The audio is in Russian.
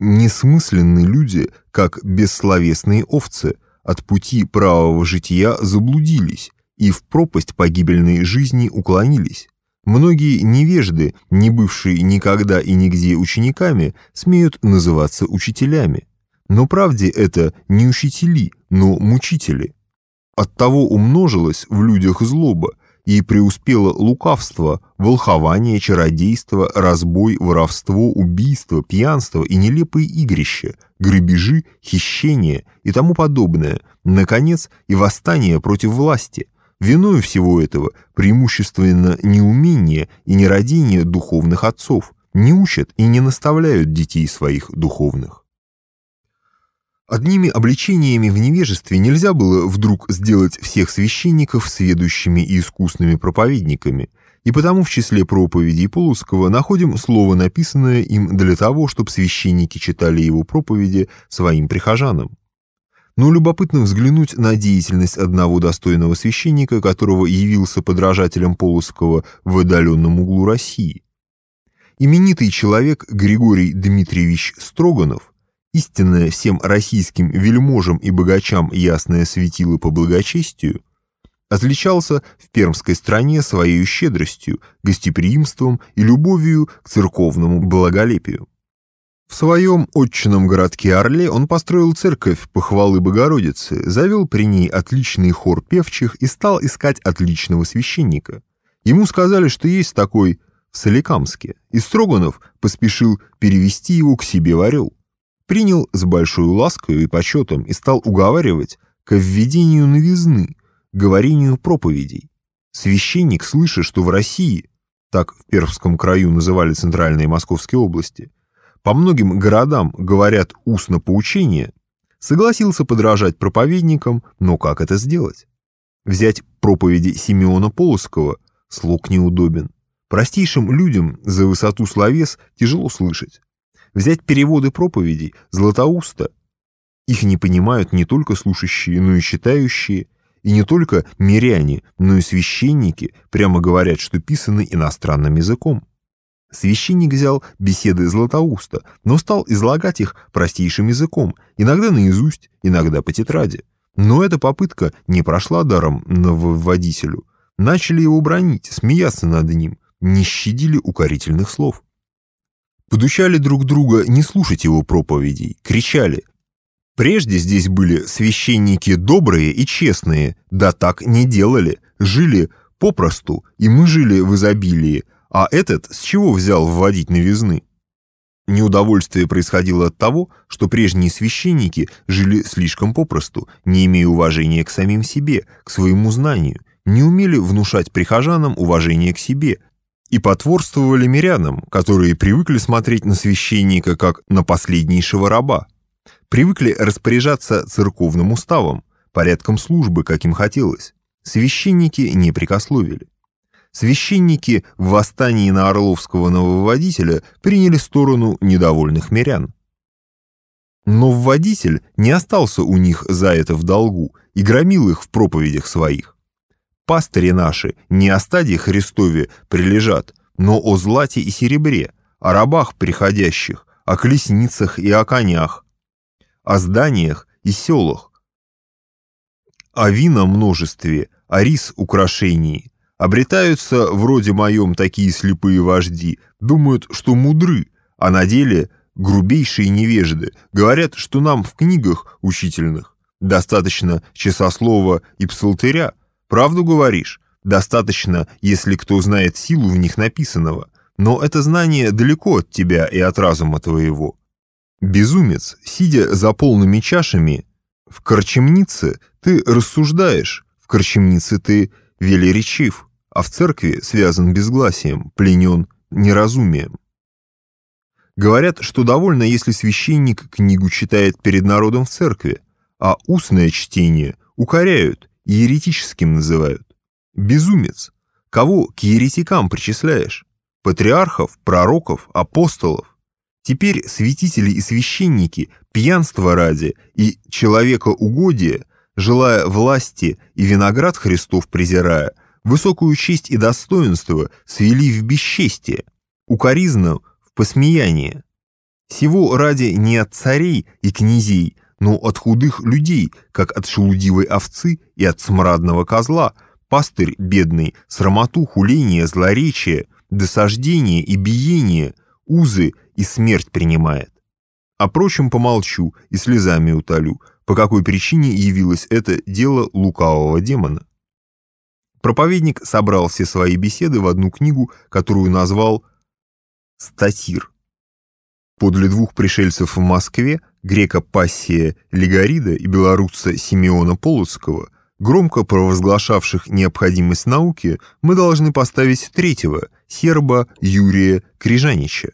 Несмысленны люди, как бессловесные овцы, от пути правого жития заблудились и в пропасть погибельной жизни уклонились. Многие невежды, не бывшие никогда и нигде учениками, смеют называться учителями. Но правде это не учители, но мучители. Оттого умножилось в людях злоба, и преуспело лукавство, волхование, чародейство, разбой, воровство, убийство, пьянство и нелепые игрища, грабежи, хищения и тому подобное, наконец, и восстание против власти. Виною всего этого преимущественно неумение и нерадение духовных отцов, не учат и не наставляют детей своих духовных. Одними обличениями в невежестве нельзя было вдруг сделать всех священников сведущими и искусными проповедниками, и потому в числе проповедей Полоцкого находим слово, написанное им для того, чтобы священники читали его проповеди своим прихожанам. Но любопытно взглянуть на деятельность одного достойного священника, которого явился подражателем Полоцкого в отдаленном углу России. Именитый человек Григорий Дмитриевич Строганов – истинное всем российским вельможам и богачам ясное светило по благочестию, отличался в пермской стране своей щедростью, гостеприимством и любовью к церковному благолепию. В своем отчинном городке Орле он построил церковь похвалы Богородицы, завел при ней отличный хор певчих и стал искать отличного священника. Ему сказали, что есть такой в Соликамске, и Строганов поспешил перевести его к себе в Орел принял с большой лаской и почетом и стал уговаривать к введению новизны, говорению проповедей. Священник, слыша, что в России, так в Пермском краю называли центральные московские области, по многим городам говорят устно поучение, согласился подражать проповедникам, но как это сделать? Взять проповеди Симеона Полоского слуг неудобен. Простейшим людям за высоту словес тяжело слышать. Взять переводы проповедей Златоуста. Их не понимают не только слушающие, но и читающие, и не только миряне, но и священники прямо говорят, что писаны иностранным языком. Священник взял беседы Златоуста, но стал излагать их простейшим языком, иногда наизусть, иногда по тетради. Но эта попытка не прошла даром нововводителю. Начали его бронить, смеяться над ним, не щадили укорительных слов. Подучали друг друга не слушать его проповедей, кричали. Прежде здесь были священники добрые и честные, да так не делали, жили попросту, и мы жили в изобилии, а этот с чего взял вводить новизны? Неудовольствие происходило от того, что прежние священники жили слишком попросту, не имея уважения к самим себе, к своему знанию, не умели внушать прихожанам уважение к себе, и потворствовали мирянам, которые привыкли смотреть на священника как на последнейшего раба, привыкли распоряжаться церковным уставом, порядком службы, как им хотелось. Священники не прикословили. Священники в восстании на Орловского нововводителя приняли сторону недовольных мирян. Но вводитель не остался у них за это в долгу и громил их в проповедях своих пастыри наши не о стаде Христове прилежат, но о злате и серебре, о рабах приходящих, о колесницах и о конях, о зданиях и селах, о вина множестве, о рис украшении. Обретаются вроде моем такие слепые вожди, думают, что мудры, а на деле грубейшие невежды, говорят, что нам в книгах учительных достаточно часослова и псалтыря, Правду говоришь? Достаточно, если кто знает силу в них написанного. Но это знание далеко от тебя и от разума твоего. Безумец, сидя за полными чашами, в корчемнице ты рассуждаешь, в корчемнице ты велеречив, а в церкви связан безгласием, пленен неразумием. Говорят, что довольно, если священник книгу читает перед народом в церкви, а устное чтение укоряют, еретическим называют. Безумец. Кого к еретикам причисляешь? Патриархов, пророков, апостолов. Теперь святители и священники пьянство ради и человека угодия, желая власти и виноград Христов презирая, высокую честь и достоинство свели в бесчестие, укоризну в посмеяние. Всего ради не от царей и князей, но от худых людей, как от шелудивой овцы и от смрадного козла, пастырь бедный, срамоту, хуление, злоречие, досаждение и биение, узы и смерть принимает. О прочем помолчу и слезами утолю, по какой причине явилось это дело лукавого демона. Проповедник собрал все свои беседы в одну книгу, которую назвал «Статир». Подле двух пришельцев в Москве, грека Пассия Легорида и белорусца Симеона Полоцкого, громко провозглашавших необходимость науки, мы должны поставить третьего, серба Юрия Крижанича.